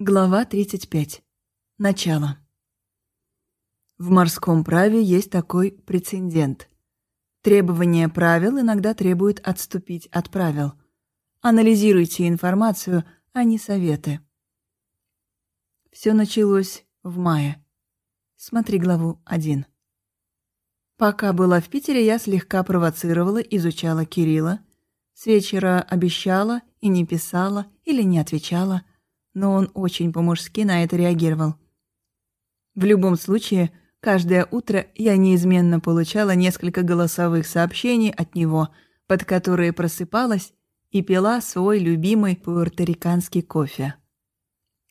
Глава 35. Начало. В морском праве есть такой прецедент. Требования правил иногда требуют отступить от правил. Анализируйте информацию, а не советы. Все началось в мае. Смотри главу 1. Пока была в Питере, я слегка провоцировала, изучала Кирилла. С вечера обещала и не писала или не отвечала – но он очень по-мужски на это реагировал. В любом случае, каждое утро я неизменно получала несколько голосовых сообщений от него, под которые просыпалась и пила свой любимый пуэрториканский кофе.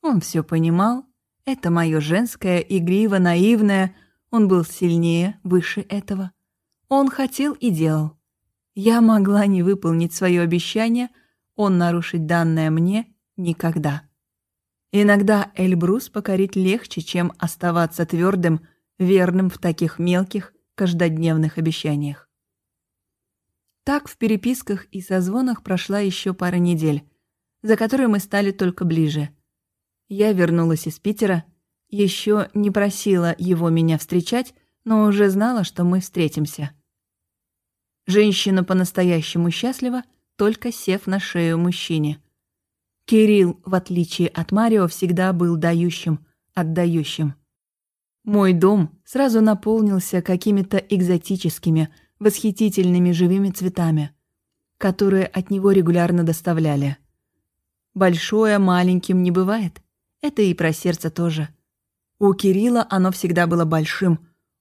Он все понимал, это мое женское, игриво-наивное, он был сильнее, выше этого. Он хотел и делал. Я могла не выполнить свое обещание, он нарушить данное мне никогда. Иногда Эльбрус покорить легче, чем оставаться твердым, верным в таких мелких, каждодневных обещаниях. Так в переписках и созвонах прошла еще пара недель, за которые мы стали только ближе. Я вернулась из Питера, еще не просила его меня встречать, но уже знала, что мы встретимся. Женщина по-настоящему счастлива, только сев на шею мужчине. Кирилл, в отличие от Марио, всегда был дающим, отдающим. Мой дом сразу наполнился какими-то экзотическими, восхитительными живыми цветами, которые от него регулярно доставляли. Большое маленьким не бывает. Это и про сердце тоже. У Кирилла оно всегда было большим,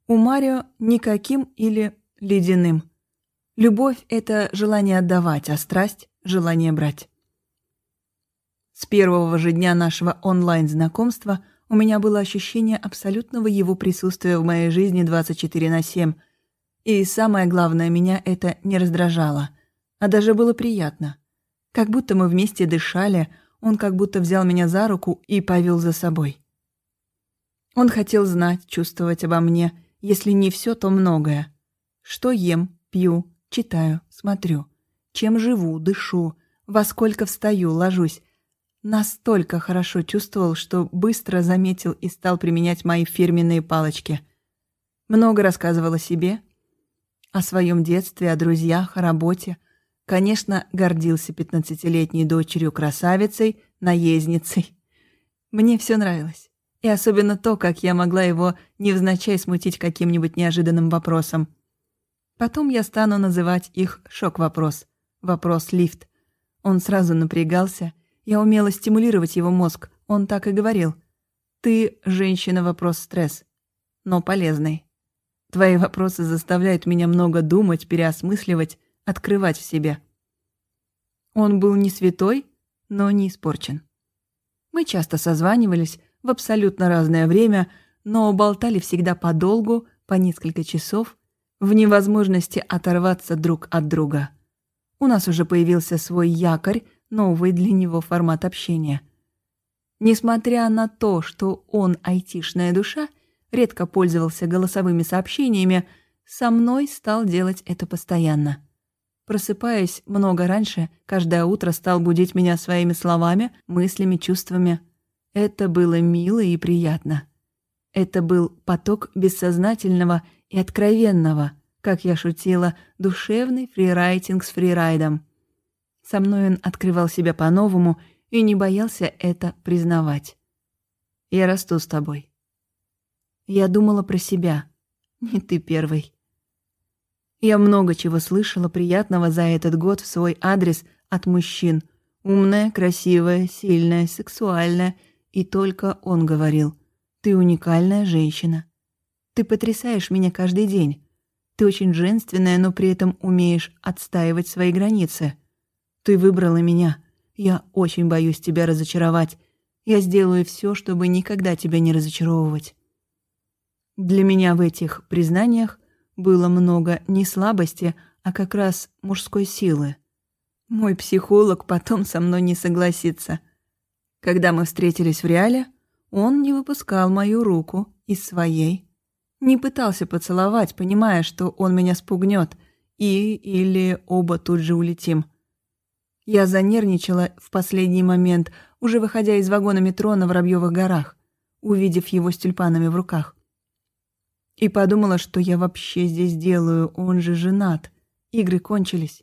у Марио никаким или ледяным. Любовь — это желание отдавать, а страсть — желание брать. С первого же дня нашего онлайн-знакомства у меня было ощущение абсолютного его присутствия в моей жизни 24 на 7. И самое главное, меня это не раздражало, а даже было приятно. Как будто мы вместе дышали, он как будто взял меня за руку и повел за собой. Он хотел знать, чувствовать обо мне, если не все, то многое. Что ем, пью, читаю, смотрю, чем живу, дышу, во сколько встаю, ложусь, Настолько хорошо чувствовал, что быстро заметил и стал применять мои фирменные палочки. Много рассказывал о себе, о своем детстве, о друзьях, о работе. Конечно, гордился пятнадцатилетней дочерью-красавицей, наездницей. Мне все нравилось. И особенно то, как я могла его невзначай смутить каким-нибудь неожиданным вопросом. Потом я стану называть их шок-вопрос, вопрос-лифт. Он сразу напрягался я умела стимулировать его мозг, он так и говорил. «Ты, женщина, вопрос стресс, но полезный. Твои вопросы заставляют меня много думать, переосмысливать, открывать в себе». Он был не святой, но не испорчен. Мы часто созванивались в абсолютно разное время, но болтали всегда подолгу, по несколько часов, в невозможности оторваться друг от друга. У нас уже появился свой якорь, новый для него формат общения. Несмотря на то, что он айтишная душа, редко пользовался голосовыми сообщениями, со мной стал делать это постоянно. Просыпаясь много раньше, каждое утро стал будить меня своими словами, мыслями, чувствами. Это было мило и приятно. Это был поток бессознательного и откровенного, как я шутила, душевный фрирайтинг с фрирайдом. Со мной он открывал себя по-новому и не боялся это признавать. Я расту с тобой. Я думала про себя. Не ты первый. Я много чего слышала приятного за этот год в свой адрес от мужчин. Умная, красивая, сильная, сексуальная. И только он говорил. Ты уникальная женщина. Ты потрясаешь меня каждый день. Ты очень женственная, но при этом умеешь отстаивать свои границы. Ты выбрала меня. Я очень боюсь тебя разочаровать. Я сделаю все, чтобы никогда тебя не разочаровывать. Для меня в этих признаниях было много не слабости, а как раз мужской силы. Мой психолог потом со мной не согласится. Когда мы встретились в реале, он не выпускал мою руку из своей. Не пытался поцеловать, понимая, что он меня спугнет, и или оба тут же улетим. Я занервничала в последний момент. уже выходя из вагона метро на Воробьевых горах, увидев его с тюльпанами в руках. И подумала, что я вообще здесь делаю, он же женат. Игры кончились.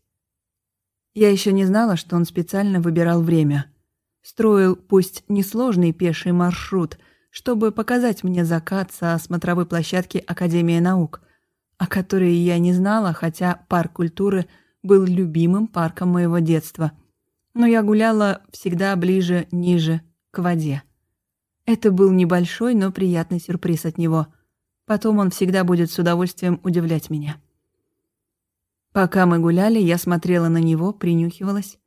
Я еще не знала, что он специально выбирал время. Строил пусть несложный пеший маршрут, чтобы показать мне закат со смотровой площадки Академии наук, о которой я не знала, хотя парк культуры был любимым парком моего детства. Но я гуляла всегда ближе, ниже, к воде. Это был небольшой, но приятный сюрприз от него. Потом он всегда будет с удовольствием удивлять меня. Пока мы гуляли, я смотрела на него, принюхивалась.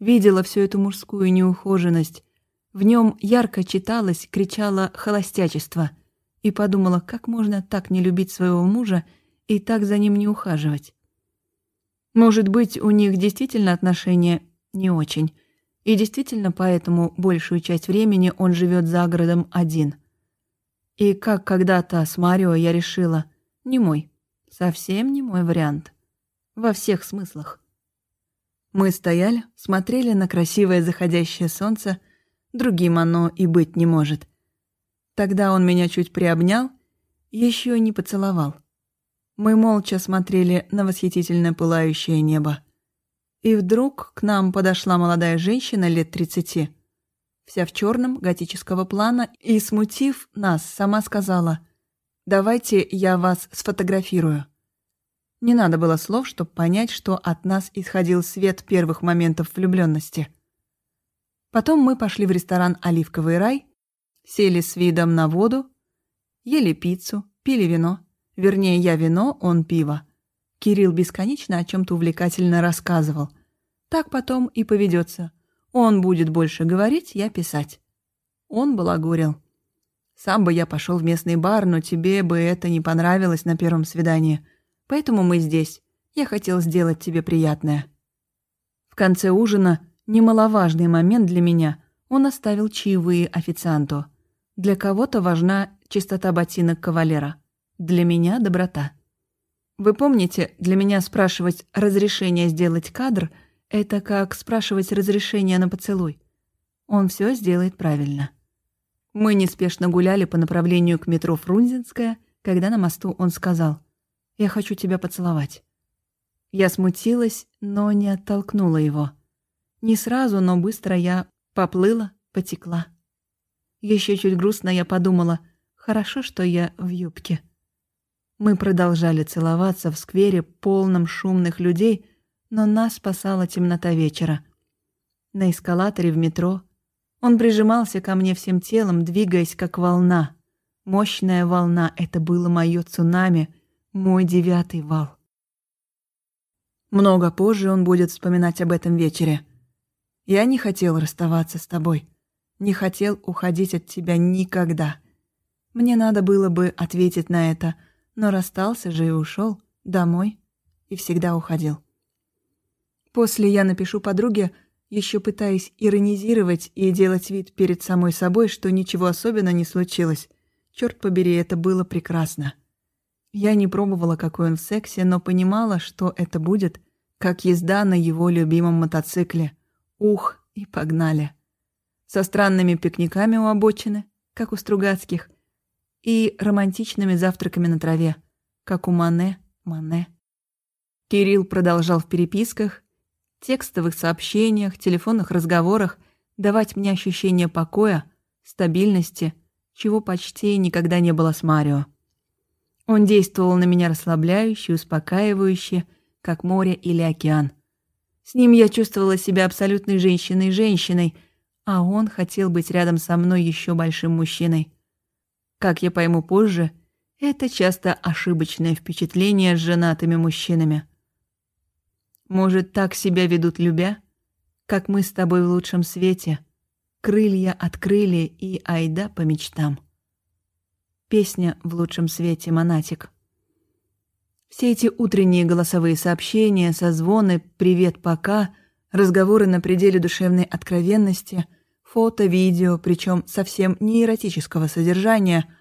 Видела всю эту мужскую неухоженность. В нем ярко читалось, кричало холостячество. И подумала, как можно так не любить своего мужа и так за ним не ухаживать. Может быть, у них действительно отношения не очень. И действительно, поэтому большую часть времени он живет за городом один. И как когда-то с Марио я решила, не мой, совсем не мой вариант. Во всех смыслах. Мы стояли, смотрели на красивое заходящее солнце, другим оно и быть не может. Тогда он меня чуть приобнял, еще не поцеловал. Мы молча смотрели на восхитительно пылающее небо. И вдруг к нам подошла молодая женщина лет тридцати, вся в черном готического плана, и, смутив нас, сама сказала «Давайте я вас сфотографирую». Не надо было слов, чтобы понять, что от нас исходил свет первых моментов влюбленности. Потом мы пошли в ресторан «Оливковый рай», сели с видом на воду, ели пиццу, пили вино. Вернее, я вино, он пиво. Кирилл бесконечно о чем-то увлекательно рассказывал. Так потом и поведется. Он будет больше говорить, я писать. Он балагурил. Сам бы я пошел в местный бар, но тебе бы это не понравилось на первом свидании. Поэтому мы здесь. Я хотел сделать тебе приятное. В конце ужина, немаловажный момент для меня, он оставил чаевые официанту. Для кого-то важна чистота ботинок кавалера. Для меня доброта. Вы помните, для меня спрашивать разрешение сделать кадр – это как спрашивать разрешение на поцелуй. Он все сделает правильно. Мы неспешно гуляли по направлению к метро Фрунзенская, когда на мосту он сказал «Я хочу тебя поцеловать». Я смутилась, но не оттолкнула его. Не сразу, но быстро я поплыла, потекла. Еще чуть грустно я подумала, хорошо, что я в юбке. Мы продолжали целоваться в сквере, полном шумных людей, но нас спасала темнота вечера. На эскалаторе в метро он прижимался ко мне всем телом, двигаясь как волна. Мощная волна — это было мое цунами, мой девятый вал. Много позже он будет вспоминать об этом вечере. Я не хотел расставаться с тобой. Не хотел уходить от тебя никогда. Мне надо было бы ответить на это, но расстался же и ушел домой и всегда уходил. После я напишу подруге, еще пытаясь иронизировать и делать вид перед самой собой, что ничего особенно не случилось. Черт побери, это было прекрасно. Я не пробовала, какой он в сексе, но понимала, что это будет, как езда на его любимом мотоцикле. Ух, и погнали. Со странными пикниками у обочины, как у Стругацких, и романтичными завтраками на траве, как у Мане, Мане. Кирилл продолжал в переписках, текстовых сообщениях, телефонных разговорах давать мне ощущение покоя, стабильности, чего почти никогда не было с Марио. Он действовал на меня расслабляюще, успокаивающе, как море или океан. С ним я чувствовала себя абсолютной женщиной-женщиной, а он хотел быть рядом со мной еще большим мужчиной. Как я пойму позже, это часто ошибочное впечатление с женатыми мужчинами. Может, так себя ведут любя? Как мы с тобой в лучшем свете. Крылья открыли и айда по мечтам. Песня в лучшем свете, Монатик. Все эти утренние голосовые сообщения, созвоны «Привет, пока», разговоры на пределе душевной откровенности, фото, видео, причем совсем не эротического содержания,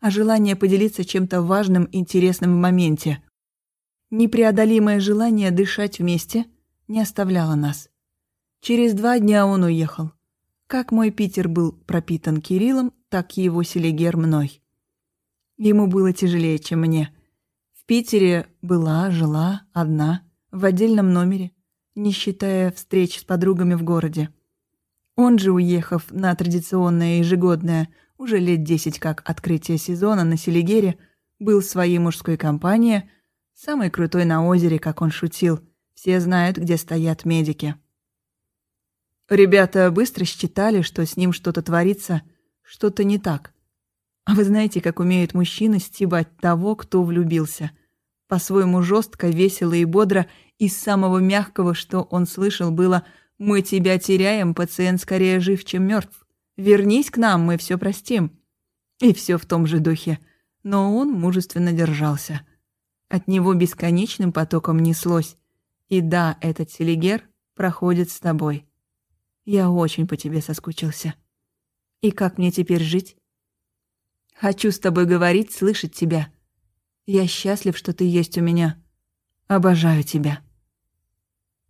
а желание поделиться чем-то важным, интересным в моменте – Непреодолимое желание дышать вместе не оставляло нас. Через два дня он уехал. Как мой Питер был пропитан Кириллом, так и его Селигер мной. Ему было тяжелее, чем мне. В Питере была, жила, одна, в отдельном номере, не считая встреч с подругами в городе. Он же, уехав на традиционное ежегодное, уже лет десять как открытие сезона на Селигере, был в своей мужской компании, самой крутой на озере, как он шутил. Все знают, где стоят медики. Ребята быстро считали, что с ним что-то творится, что-то не так. А вы знаете, как умеют мужчины стебать того, кто влюбился. По-своему жестко, весело и бодро, из самого мягкого, что он слышал, было «Мы тебя теряем, пациент скорее жив, чем мертв. Вернись к нам, мы все простим». И все в том же духе. Но он мужественно держался. От него бесконечным потоком неслось. И да, этот селигер проходит с тобой. Я очень по тебе соскучился. И как мне теперь жить? Хочу с тобой говорить, слышать тебя. Я счастлив, что ты есть у меня. Обожаю тебя.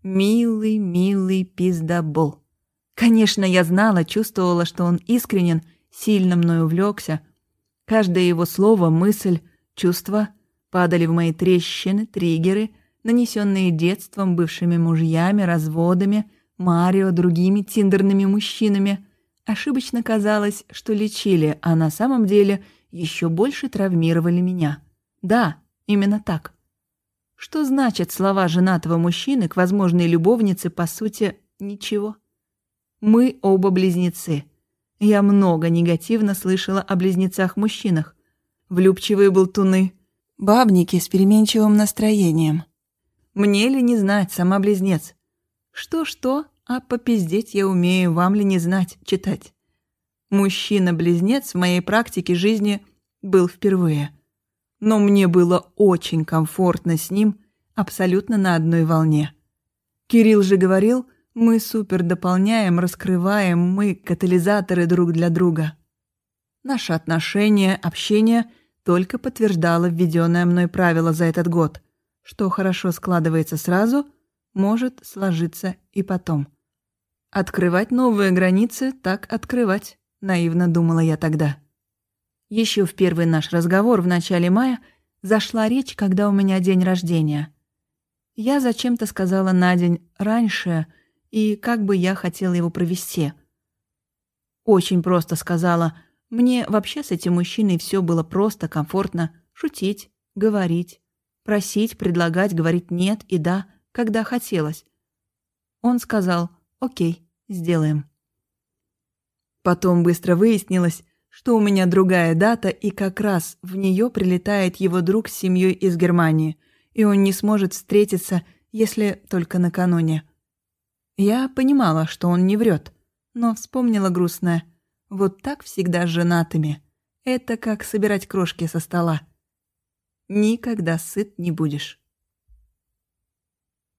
Милый, милый пиздобол. Конечно, я знала, чувствовала, что он искренен, сильно мной увлекся. Каждое его слово, мысль, чувство падали в мои трещины, триггеры, нанесенные детством, бывшими мужьями, разводами — Марио, другими тиндерными мужчинами. Ошибочно казалось, что лечили, а на самом деле еще больше травмировали меня. Да, именно так. Что значит слова женатого мужчины к возможной любовнице, по сути, ничего? Мы оба близнецы. Я много негативно слышала о близнецах-мужчинах. Влюбчивые болтуны. Бабники с переменчивым настроением. Мне ли не знать, сама близнец? Что-что, а попиздеть я умею, вам ли не знать, читать. Мужчина-близнец в моей практике жизни был впервые. Но мне было очень комфортно с ним, абсолютно на одной волне. Кирилл же говорил, мы супер дополняем, раскрываем, мы катализаторы друг для друга. Наше отношение, общение только подтверждало введенное мной правило за этот год, что хорошо складывается сразу – может сложиться и потом. Открывать новые границы, так открывать, наивно думала я тогда. Еще в первый наш разговор в начале мая зашла речь, когда у меня день рождения. Я зачем-то сказала на день раньше, и как бы я хотела его провести. Очень просто сказала, мне вообще с этим мужчиной все было просто, комфортно, шутить, говорить, просить, предлагать, говорить «нет» и «да», когда хотелось. Он сказал «Окей, сделаем». Потом быстро выяснилось, что у меня другая дата, и как раз в нее прилетает его друг с семьей из Германии, и он не сможет встретиться, если только накануне. Я понимала, что он не врет, но вспомнила грустное. Вот так всегда с женатыми. Это как собирать крошки со стола. Никогда сыт не будешь.